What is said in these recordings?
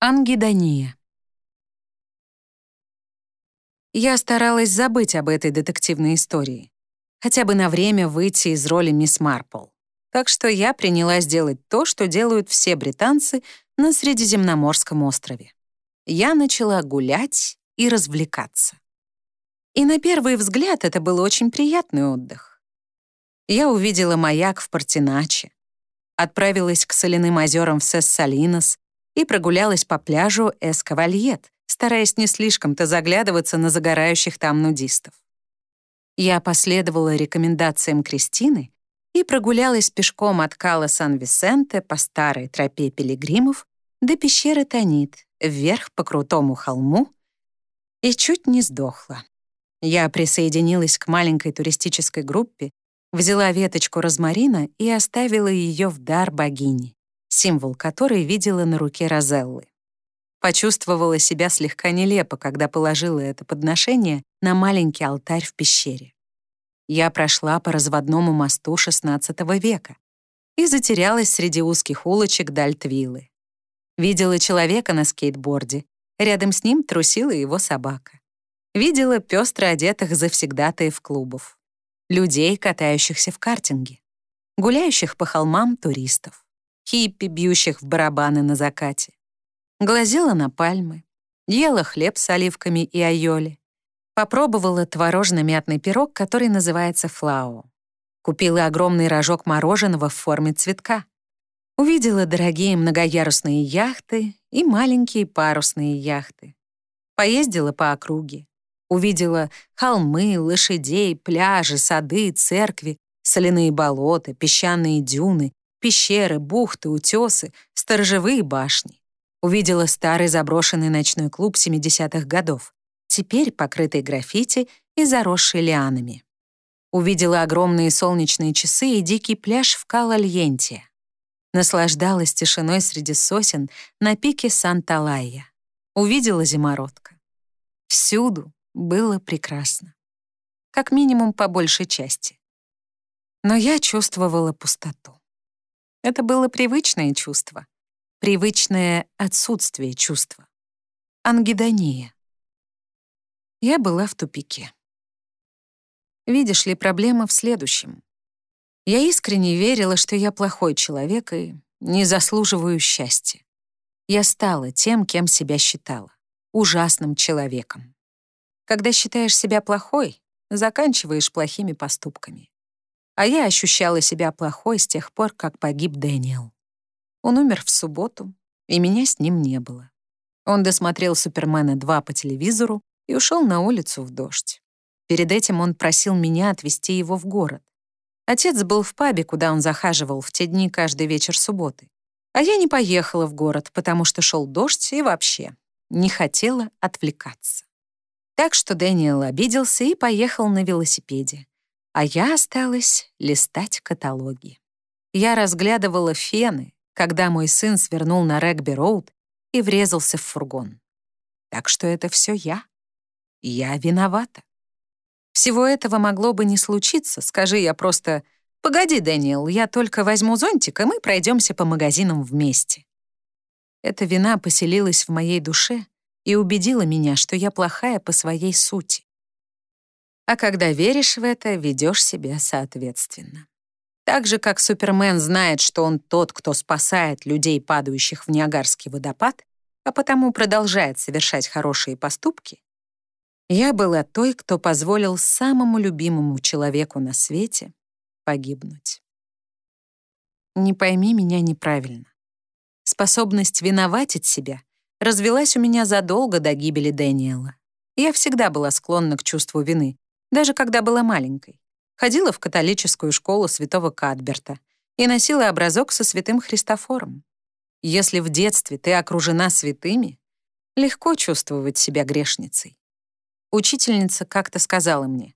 Ангидония. Я старалась забыть об этой детективной истории, хотя бы на время выйти из роли мисс Марпл. Так что я принялась делать то, что делают все британцы на Средиземноморском острове. Я начала гулять и развлекаться. И на первый взгляд это был очень приятный отдых. Я увидела маяк в Портиначе, отправилась к соляным озерам в Сессалинос и прогулялась по пляжу Эскавальет, стараясь не слишком-то заглядываться на загорающих там нудистов. Я последовала рекомендациям Кристины и прогулялась пешком от Кала Сан-Висенте по старой тропе пилигримов до пещеры Танит, вверх по крутому холму, и чуть не сдохла. Я присоединилась к маленькой туристической группе, взяла веточку розмарина и оставила ее в дар богини символ которой видела на руке Розеллы. Почувствовала себя слегка нелепо, когда положила это подношение на маленький алтарь в пещере. Я прошла по разводному мосту XVI века и затерялась среди узких улочек Дальтвиллы. Видела человека на скейтборде, рядом с ним трусила его собака. Видела пестро одетых завсегдатаев клубов, людей, катающихся в картинге, гуляющих по холмам туристов хиппи, бьющих в барабаны на закате. Глазела на пальмы, ела хлеб с оливками и айоли. Попробовала творожно-мятный пирог, который называется флау. Купила огромный рожок мороженого в форме цветка. Увидела дорогие многоярусные яхты и маленькие парусные яхты. Поездила по округе. Увидела холмы, лошадей, пляжи, сады, церкви, соляные болота, песчаные дюны, пещеры, бухты, утесы, сторожевые башни. Увидела старый заброшенный ночной клуб 70-х годов, теперь покрытый граффити и заросший лианами. Увидела огромные солнечные часы и дикий пляж в Калальенте. Наслаждалась тишиной среди сосен на пике Санта-Лайя. Увидела зимородка. Всюду было прекрасно. Как минимум по большей части. Но я чувствовала пустоту. Это было привычное чувство, привычное отсутствие чувства. Ангидония. Я была в тупике. Видишь ли, проблема в следующем. Я искренне верила, что я плохой человек и не заслуживаю счастья. Я стала тем, кем себя считала — ужасным человеком. Когда считаешь себя плохой, заканчиваешь плохими поступками а я ощущала себя плохой с тех пор, как погиб Дэниел. Он умер в субботу, и меня с ним не было. Он досмотрел «Супермена 2» по телевизору и ушел на улицу в дождь. Перед этим он просил меня отвезти его в город. Отец был в пабе, куда он захаживал в те дни каждый вечер субботы. А я не поехала в город, потому что шел дождь и вообще не хотела отвлекаться. Так что Дэниел обиделся и поехал на велосипеде а я осталась листать каталоги. Я разглядывала фены, когда мой сын свернул на Регби-Роуд и врезался в фургон. Так что это все я. Я виновата. Всего этого могло бы не случиться, скажи я просто «Погоди, Дэниел, я только возьму зонтик, и мы пройдемся по магазинам вместе». Эта вина поселилась в моей душе и убедила меня, что я плохая по своей сути. А когда веришь в это, ведешь себя соответственно. Так же, как Супермен знает, что он тот, кто спасает людей, падающих в Ниагарский водопад, а потому продолжает совершать хорошие поступки, я была той, кто позволил самому любимому человеку на свете погибнуть. Не пойми меня неправильно. Способность виноватить себя развелась у меня задолго до гибели Дэниела. Я всегда была склонна к чувству вины, даже когда была маленькой. Ходила в католическую школу святого Кадберта и носила образок со святым Христофором. Если в детстве ты окружена святыми, легко чувствовать себя грешницей. Учительница как-то сказала мне,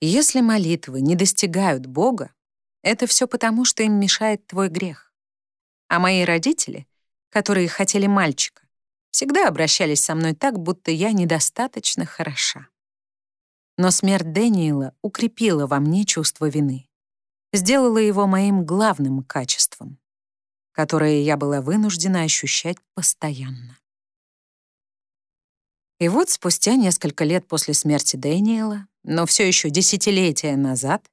если молитвы не достигают Бога, это все потому, что им мешает твой грех. А мои родители, которые хотели мальчика, всегда обращались со мной так, будто я недостаточно хороша. Но смерть Дэниела укрепила во мне чувство вины, сделала его моим главным качеством, которое я была вынуждена ощущать постоянно. И вот спустя несколько лет после смерти Дэниела, но все еще десятилетия назад,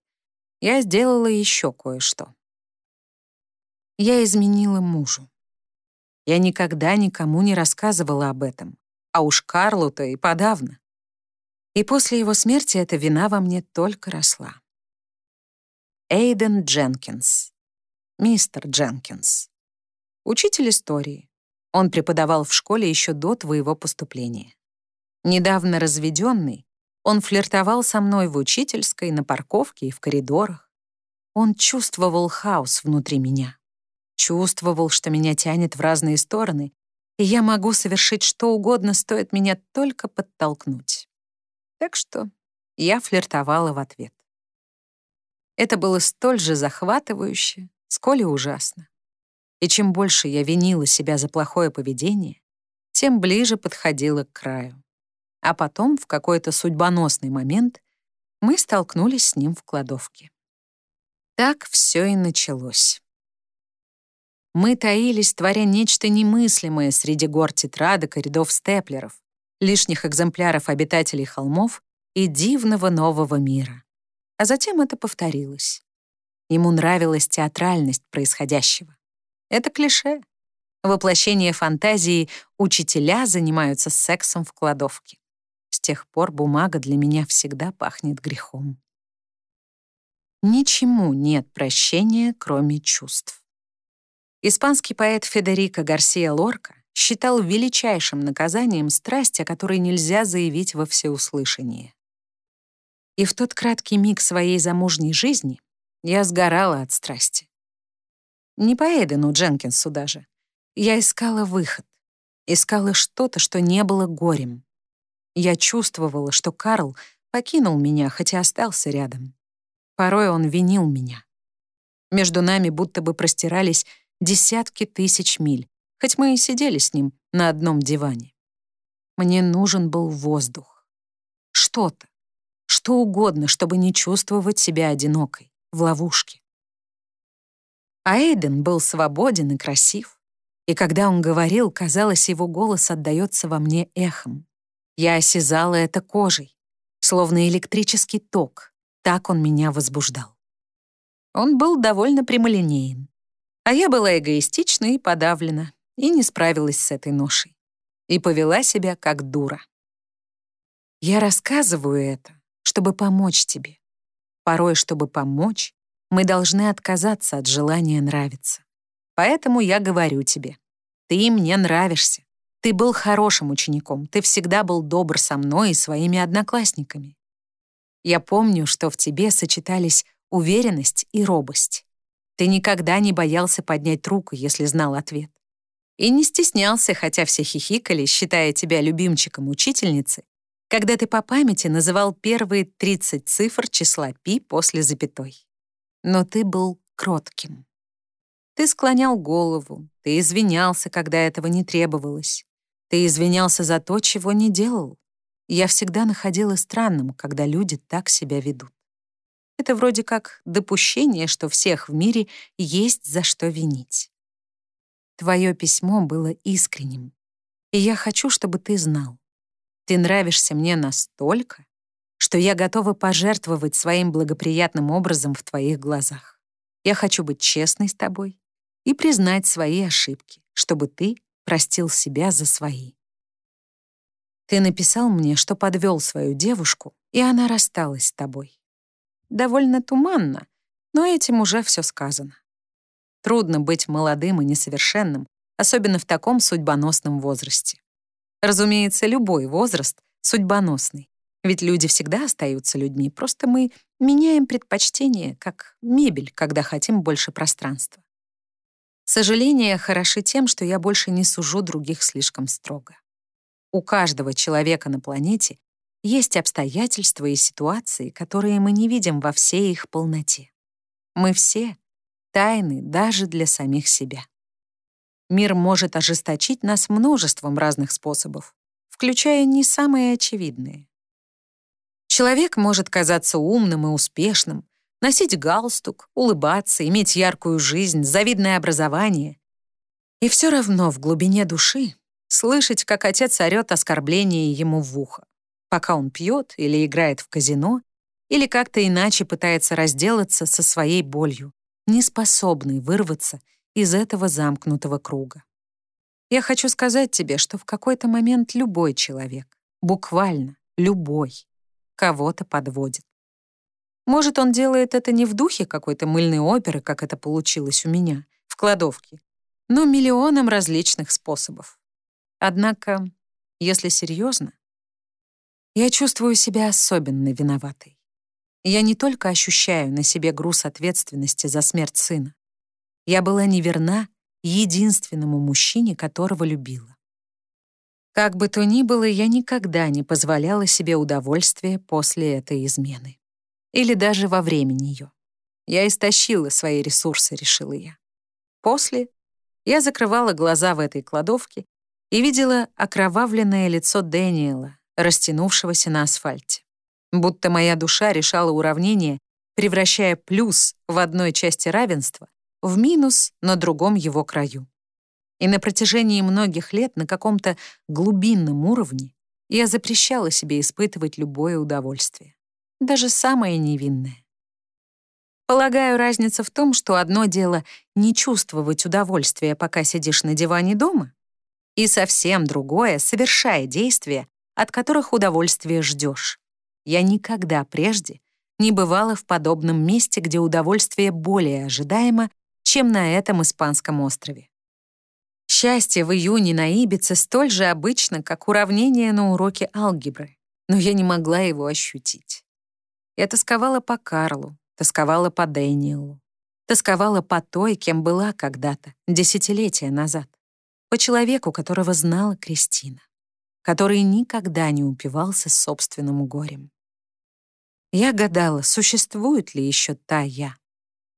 я сделала еще кое-что. Я изменила мужу. Я никогда никому не рассказывала об этом, а уж Карлу-то и подавно. И после его смерти эта вина во мне только росла. Эйден Дженкинс. Мистер Дженкинс. Учитель истории. Он преподавал в школе еще до твоего поступления. Недавно разведенный, он флиртовал со мной в учительской, на парковке и в коридорах. Он чувствовал хаос внутри меня. Чувствовал, что меня тянет в разные стороны, и я могу совершить что угодно, стоит меня только подтолкнуть. Так что я флиртовала в ответ. Это было столь же захватывающе, сколь и ужасно. И чем больше я винила себя за плохое поведение, тем ближе подходила к краю а потом, в какой-то судьбоносный момент, мы столкнулись с ним в кладовке. Так все и началось. Мы таились, творя нечто немыслимое среди гор тетрадок и рядов степлеров, лишних экземпляров обитателей холмов и дивного нового мира. А затем это повторилось. Ему нравилась театральность происходящего. Это клише. Воплощение фантазии «учителя занимаются сексом в кладовке». С тех пор бумага для меня всегда пахнет грехом. Ничему нет прощения, кроме чувств. Испанский поэт Федерико Гарсия Лорка считал величайшим наказанием страсть, о которой нельзя заявить во всеуслышание. И в тот краткий миг своей замужней жизни я сгорала от страсти. Не по Эйдену Дженкинсу даже. Я искала выход, искала что-то, что не было горем. Я чувствовала, что Карл покинул меня, хотя остался рядом. Порой он винил меня. Между нами будто бы простирались десятки тысяч миль, хоть мы и сидели с ним на одном диване. Мне нужен был воздух. Что-то, что угодно, чтобы не чувствовать себя одинокой, в ловушке. А Эйден был свободен и красив, и когда он говорил, казалось, его голос отдаётся во мне эхом. Я осязала это кожей, словно электрический ток. Так он меня возбуждал. Он был довольно прямолинеен. А я была эгоистична и подавлена, и не справилась с этой ношей. И повела себя как дура. Я рассказываю это, чтобы помочь тебе. Порой, чтобы помочь, мы должны отказаться от желания нравиться. Поэтому я говорю тебе, ты мне нравишься. Ты был хорошим учеником, ты всегда был добр со мной и своими одноклассниками. Я помню, что в тебе сочетались уверенность и робость. Ты никогда не боялся поднять руку, если знал ответ. И не стеснялся, хотя все хихикали, считая тебя любимчиком учительницы, когда ты по памяти называл первые 30 цифр числа пи после запятой. Но ты был кротким. Ты склонял голову, ты извинялся, когда этого не требовалось. Ты извинялся за то, чего не делал. Я всегда находила странным, когда люди так себя ведут. Это вроде как допущение, что всех в мире есть за что винить. Твое письмо было искренним, и я хочу, чтобы ты знал. Ты нравишься мне настолько, что я готова пожертвовать своим благоприятным образом в твоих глазах. Я хочу быть честной с тобой и признать свои ошибки, чтобы ты простил себя за свои. Ты написал мне, что подвел свою девушку, и она рассталась с тобой. Довольно туманно, но этим уже все сказано. Трудно быть молодым и несовершенным, особенно в таком судьбоносном возрасте. Разумеется, любой возраст судьбоносный, ведь люди всегда остаются людьми, просто мы меняем предпочтения, как мебель, когда хотим больше пространства. Сожаления хороши тем, что я больше не сужу других слишком строго. У каждого человека на планете есть обстоятельства и ситуации, которые мы не видим во всей их полноте. Мы все тайны даже для самих себя. Мир может ожесточить нас множеством разных способов, включая не самые очевидные. Человек может казаться умным и успешным, носить галстук, улыбаться, иметь яркую жизнь, завидное образование. И все равно в глубине души Слышать, как отец орёт оскорбление ему в ухо, пока он пьет или играет в казино, или как-то иначе пытается разделаться со своей болью, не способный вырваться из этого замкнутого круга. Я хочу сказать тебе, что в какой-то момент любой человек, буквально любой, кого-то подводит. Может, он делает это не в духе какой-то мыльной оперы, как это получилось у меня, в кладовке, но миллионом различных способов. Однако, если серьезно, я чувствую себя особенно виноватой. Я не только ощущаю на себе груз ответственности за смерть сына. Я была неверна единственному мужчине, которого любила. Как бы то ни было, я никогда не позволяла себе удовольствия после этой измены. Или даже во время нее. Я истощила свои ресурсы, решила я. После я закрывала глаза в этой кладовке и видела окровавленное лицо Дэниела, растянувшегося на асфальте будто моя душа решала уравнение, превращая плюс в одной части равенства в минус на другом его краю. И на протяжении многих лет на каком-то глубинном уровне я запрещала себе испытывать любое удовольствие, даже самое невинное. Полагаю, разница в том, что одно дело не чувствовать удовольствия, пока сидишь на диване дома, и совсем другое — совершая действия, от которых удовольствие ждешь. Я никогда прежде не бывала в подобном месте, где удовольствие более ожидаемо, чем на этом испанском острове. Счастье в июне на Ибице столь же обычно, как уравнение на уроке алгебры, но я не могла его ощутить. Я тосковала по Карлу, тосковала по Дэниелу, тосковала по той, кем была когда-то, десятилетия назад, по человеку, которого знала Кристина, который никогда не упивался собственным горем. Я гадала, существует ли еще та я.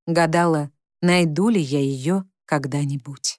Гадала, найду ли я ее когда-нибудь.